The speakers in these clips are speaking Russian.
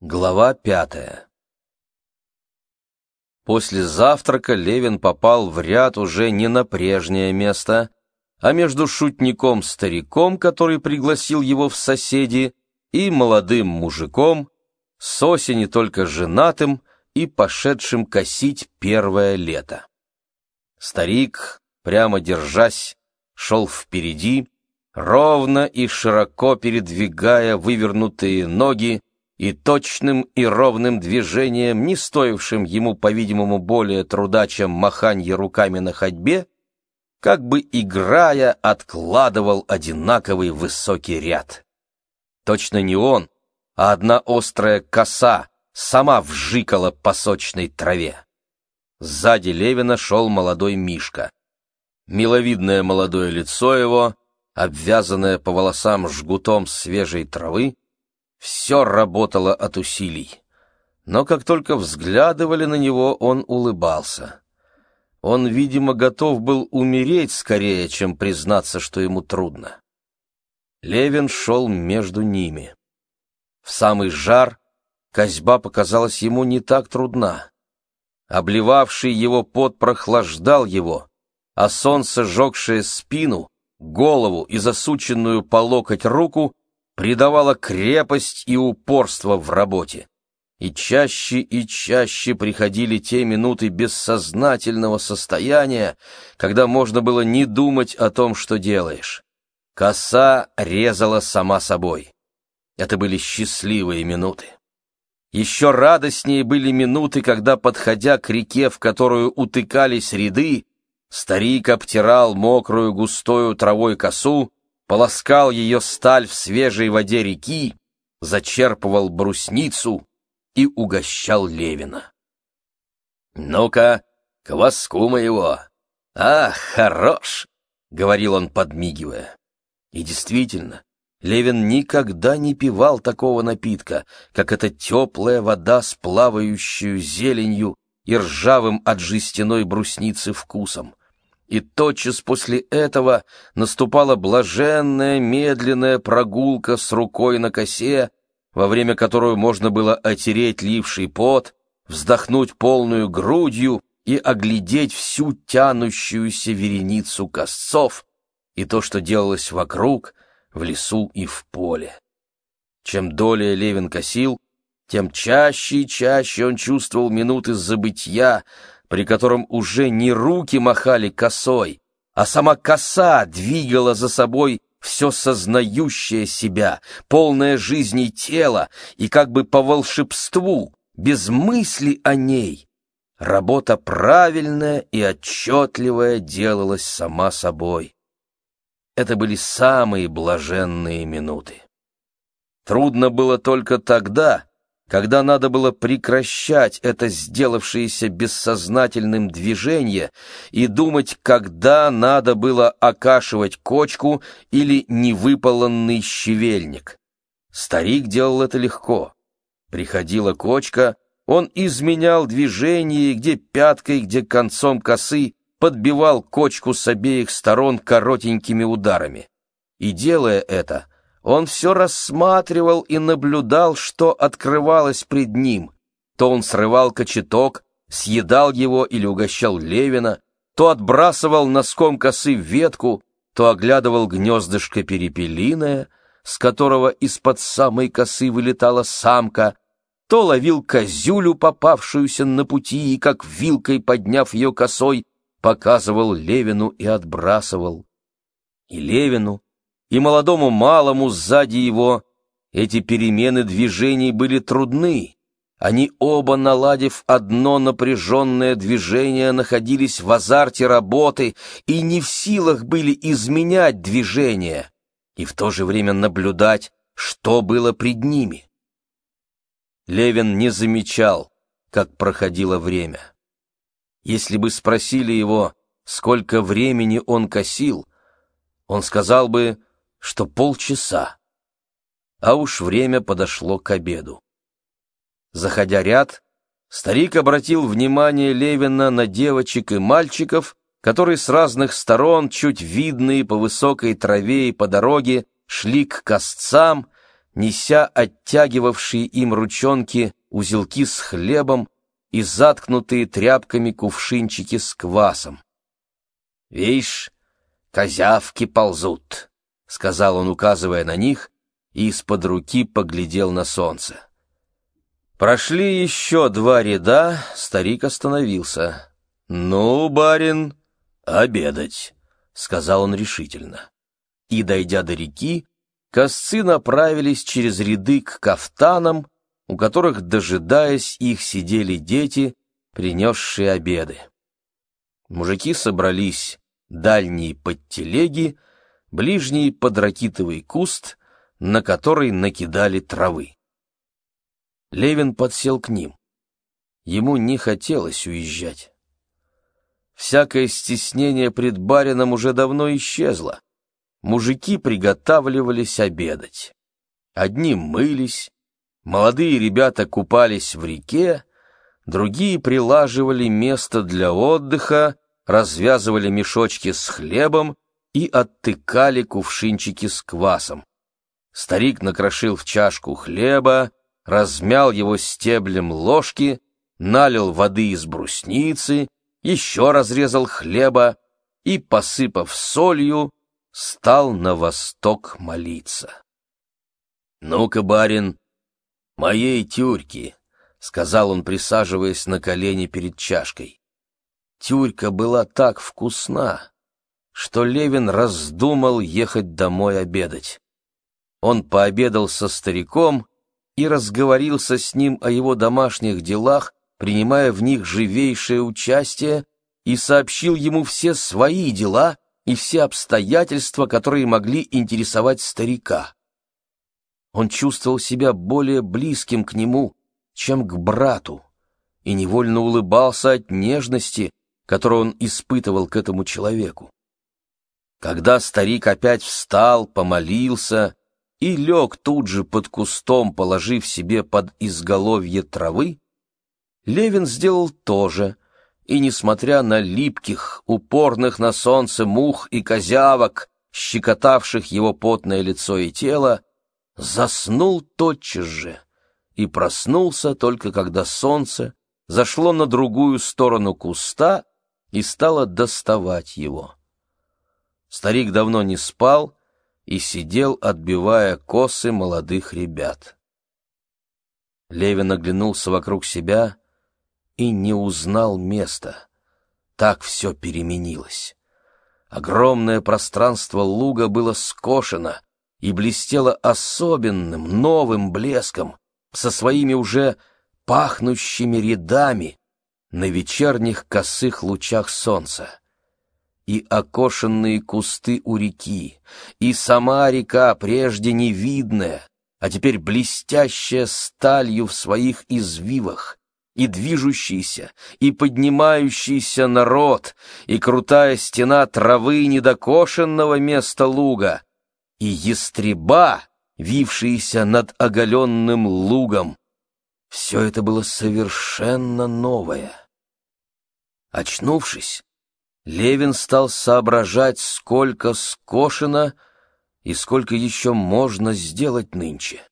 Глава пятая После завтрака Левин попал в ряд уже не на прежнее место, а между шутником-стариком, который пригласил его в соседи, и молодым мужиком, с осени только женатым и пошедшим косить первое лето. Старик, прямо держась, шел впереди, ровно и широко передвигая вывернутые ноги, и точным и ровным движением, не стоившим ему, по-видимому, более труда, чем маханье руками на ходьбе, как бы играя, откладывал одинаковый высокий ряд. Точно не он, а одна острая коса сама вжикала по сочной траве. Сзади Левина шел молодой Мишка. Миловидное молодое лицо его, обвязанное по волосам жгутом свежей травы, все работало от усилий. Но как только взглядывали на него, он улыбался. Он, видимо, готов был умереть скорее, чем признаться, что ему трудно. Левин шел между ними. В самый жар козьба показалась ему не так трудна. Обливавший его пот прохлаждал его, а солнце, жегшее спину, голову и засученную по локоть руку, придавала крепость и упорство в работе. И чаще и чаще приходили те минуты бессознательного состояния, когда можно было не думать о том, что делаешь. Коса резала сама собой. Это были счастливые минуты. Еще радостнее были минуты, когда, подходя к реке, в которую утыкались ряды, старик обтирал мокрую густою травой косу, полоскал ее сталь в свежей воде реки, зачерпывал брусницу и угощал Левина. «Ну-ка, кваску моего! Ах, хорош!» — говорил он, подмигивая. И действительно, Левин никогда не пивал такого напитка, как эта теплая вода с плавающую зеленью и ржавым от жестяной брусницы вкусом и тотчас после этого наступала блаженная медленная прогулка с рукой на косе, во время которой можно было отереть ливший пот, вздохнуть полную грудью и оглядеть всю тянущуюся вереницу косцов и то, что делалось вокруг, в лесу и в поле. Чем долее Левин косил, тем чаще и чаще он чувствовал минуты забытья, при котором уже не руки махали косой, а сама коса двигала за собой все сознающее себя, полное жизни тело, и как бы по волшебству, без мысли о ней, работа правильная и отчетливая делалась сама собой. Это были самые блаженные минуты. Трудно было только тогда, когда надо было прекращать это сделавшееся бессознательным движение и думать, когда надо было окашивать кочку или невыпаланный щевельник. Старик делал это легко. Приходила кочка, он изменял движение, где пяткой, где концом косы, подбивал кочку с обеих сторон коротенькими ударами. И делая это, он все рассматривал и наблюдал, что открывалось пред ним. То он срывал кочеток, съедал его или угощал Левина, то отбрасывал носком косы ветку, то оглядывал гнездышко перепелиное, с которого из-под самой косы вылетала самка, то ловил козюлю, попавшуюся на пути, и, как вилкой подняв ее косой, показывал Левину и отбрасывал. И Левину, и молодому малому сзади его эти перемены движений были трудны. Они оба, наладив одно напряженное движение, находились в азарте работы и не в силах были изменять движение и в то же время наблюдать, что было пред ними. Левин не замечал, как проходило время. Если бы спросили его, сколько времени он косил, он сказал бы, что полчаса. А уж время подошло к обеду. Заходя ряд, старик обратил внимание Левина на девочек и мальчиков, которые с разных сторон, чуть видные по высокой траве и по дороге, шли к косцам, неся оттягивавшие им ручонки узелки с хлебом и заткнутые тряпками кувшинчики с квасом. «Вишь, козявки ползут», — сказал он, указывая на них, и из-под руки поглядел на солнце. Прошли еще два ряда, старик остановился. «Ну, барин, обедать», — сказал он решительно. И, дойдя до реки, косцы направились через ряды к кафтанам, у которых, дожидаясь их, сидели дети, принесшие обеды. Мужики собрались, дальние под телеги, ближние под ракитовый куст, на который накидали травы. Левин подсел к ним. Ему не хотелось уезжать. Всякое стеснение пред барином уже давно исчезло. Мужики приготавливались обедать. Одни мылись, молодые ребята купались в реке, другие прилаживали место для отдыха, развязывали мешочки с хлебом и оттыкали кувшинчики с квасом. Старик накрошил в чашку хлеба, размял его стеблем ложки, налил воды из брусницы, еще разрезал хлеба и, посыпав солью, стал на восток молиться. «Ну-ка, барин, моей тюрьки», — сказал он, присаживаясь на колени перед чашкой. Тюрька была так вкусна, что Левин раздумал ехать домой обедать. Он пообедал со стариком и разговорился с ним о его домашних делах, принимая в них живейшее участие, и сообщил ему все свои дела и все обстоятельства, которые могли интересовать старика. Он чувствовал себя более близким к нему, чем к брату, и невольно улыбался от нежности, которую он испытывал к этому человеку. Когда старик опять встал, помолился и лег тут же под кустом, положив себе под изголовье травы, Левин сделал то же, и, несмотря на липких, упорных на солнце мух и козявок, щекотавших его потное лицо и тело, заснул тотчас же и проснулся только когда солнце зашло на другую сторону куста и стало доставать его. Старик давно не спал, и сидел, отбивая косы молодых ребят. Левин оглянулся вокруг себя и не узнал места. Так все переменилось. Огромное пространство луга было скошено и блестело особенным новым блеском со своими уже пахнущими рядами на вечерних косых лучах солнца и окошенные кусты у реки, и сама река, прежде невидная, а теперь блестящая сталью в своих извивах, и движущийся, и поднимающийся народ, и крутая стена травы недокошенного места луга, и ястреба, вившиеся над оголенным лугом. Все это было совершенно новое. Очнувшись, Левин стал соображать, сколько скошено и сколько еще можно сделать нынче.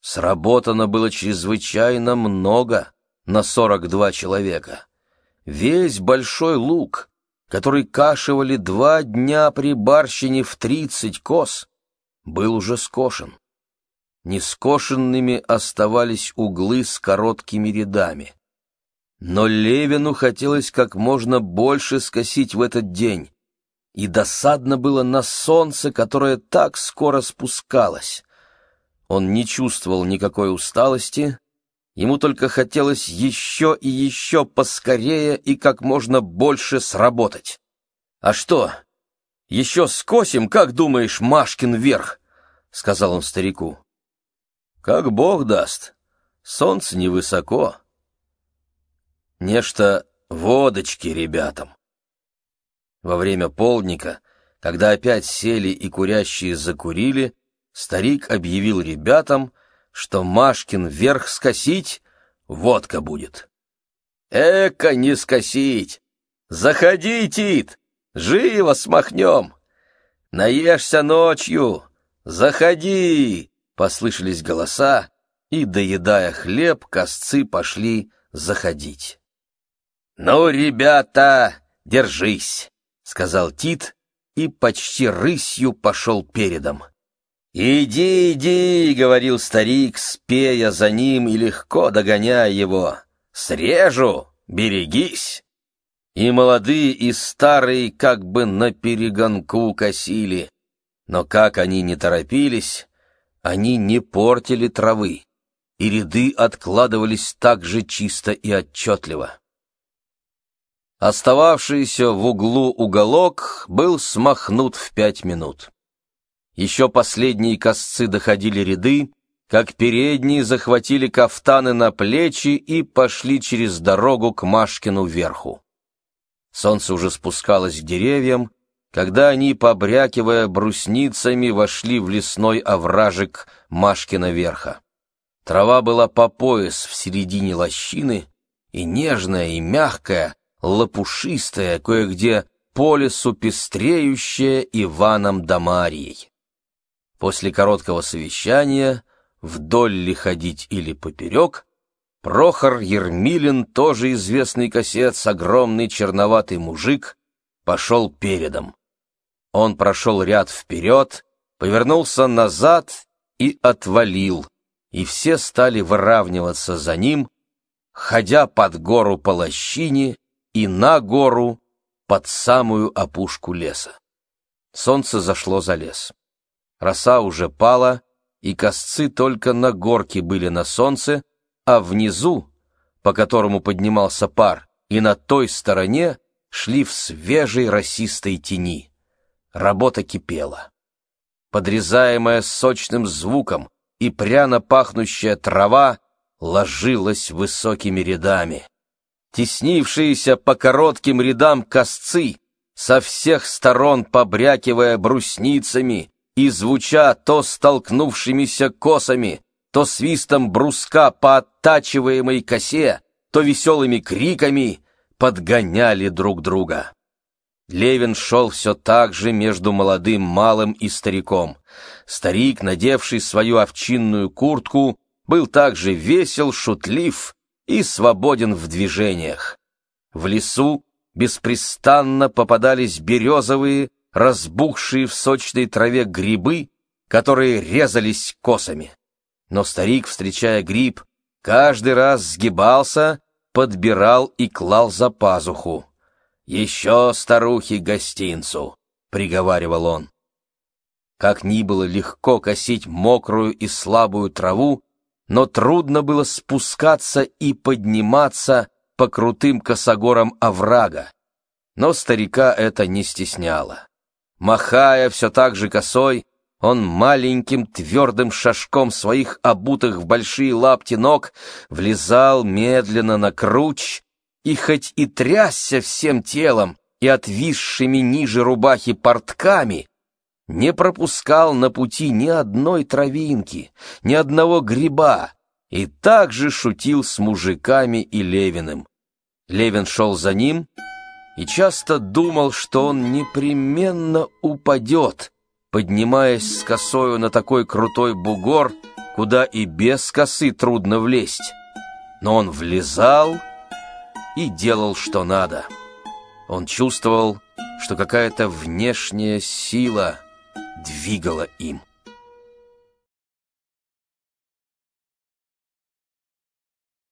Сработано было чрезвычайно много на сорок два человека. Весь большой луг, который кашивали два дня при барщине в тридцать коз, был уже скошен. Нескошенными оставались углы с короткими рядами. Но Левину хотелось как можно больше скосить в этот день, и досадно было на солнце, которое так скоро спускалось. Он не чувствовал никакой усталости, ему только хотелось еще и еще поскорее и как можно больше сработать. «А что, еще скосим, как думаешь, Машкин вверх?» — сказал он старику. «Как бог даст, солнце невысоко». Нечто водочки ребятам. Во время полдника, когда опять сели и курящие закурили, старик объявил ребятам, что Машкин верх скосить, водка будет. Эка не скосить! Заходи, Тит, живо смахнем! Наешься ночью, заходи, послышались голоса, и, доедая хлеб, косцы пошли заходить. «Ну, ребята, держись!» — сказал Тит и почти рысью пошел передом. «Иди, иди!» — говорил старик, спея за ним и легко догоняя его. «Срежу! Берегись!» И молодые, и старые как бы на перегонку косили. Но как они не торопились, они не портили травы, и ряды откладывались так же чисто и отчетливо. Остававшийся в углу уголок был смахнут в пять минут. Еще последние косцы доходили ряды, как передние захватили кафтаны на плечи и пошли через дорогу к Машкину верху. Солнце уже спускалось к деревьям, когда они, побрякивая брусницами, вошли в лесной овражек Машкина верха. Трава была по пояс в середине лощины, и нежная, и мягкая, лопушистая, кое-где по лесу пестреющая Иваном да Марией. После короткого совещания, вдоль ли ходить или поперек, Прохор Ермилин, тоже известный косец, огромный черноватый мужик, пошел передом. Он прошел ряд вперед, повернулся назад и отвалил, и все стали выравниваться за ним, ходя под гору по лощине и на гору под самую опушку леса. Солнце зашло за лес. Роса уже пала, и косцы только на горке были на солнце, а внизу, по которому поднимался пар, и на той стороне шли в свежей росистой тени. Работа кипела. Подрезаемая сочным звуком и пряно пахнущая трава ложилась высокими рядами. Теснившиеся по коротким рядам косцы, со всех сторон побрякивая брусницами, и звуча то столкнувшимися косами, то свистом бруска по оттачиваемой косе, то веселыми криками подгоняли друг друга. Левин шел все так же между молодым малым и стариком. Старик, надевший свою овчинную куртку, был также весел, шутлив и свободен в движениях. В лесу беспрестанно попадались березовые, разбухшие в сочной траве грибы, которые резались косами. Но старик, встречая гриб, каждый раз сгибался, подбирал и клал за пазуху. «Еще старухи гостинцу», — приговаривал он. Как ни было легко косить мокрую и слабую траву, но трудно было спускаться и подниматься по крутым косогорам оврага. Но старика это не стесняло. Махая все так же косой, он маленьким твердым шажком своих обутых в большие лапти ног влезал медленно на круч и хоть и трясся всем телом и отвисшими ниже рубахи портками, не пропускал на пути ни одной травинки, ни одного гриба, и также шутил с мужиками и Левиным. Левин шел за ним — и часто думал, что он непременно упадет, поднимаясь с косою на такой крутой бугор, куда и без косы трудно влезть. Но он влезал и делал, что надо. Он чувствовал, что какая-то внешняя сила двигала им.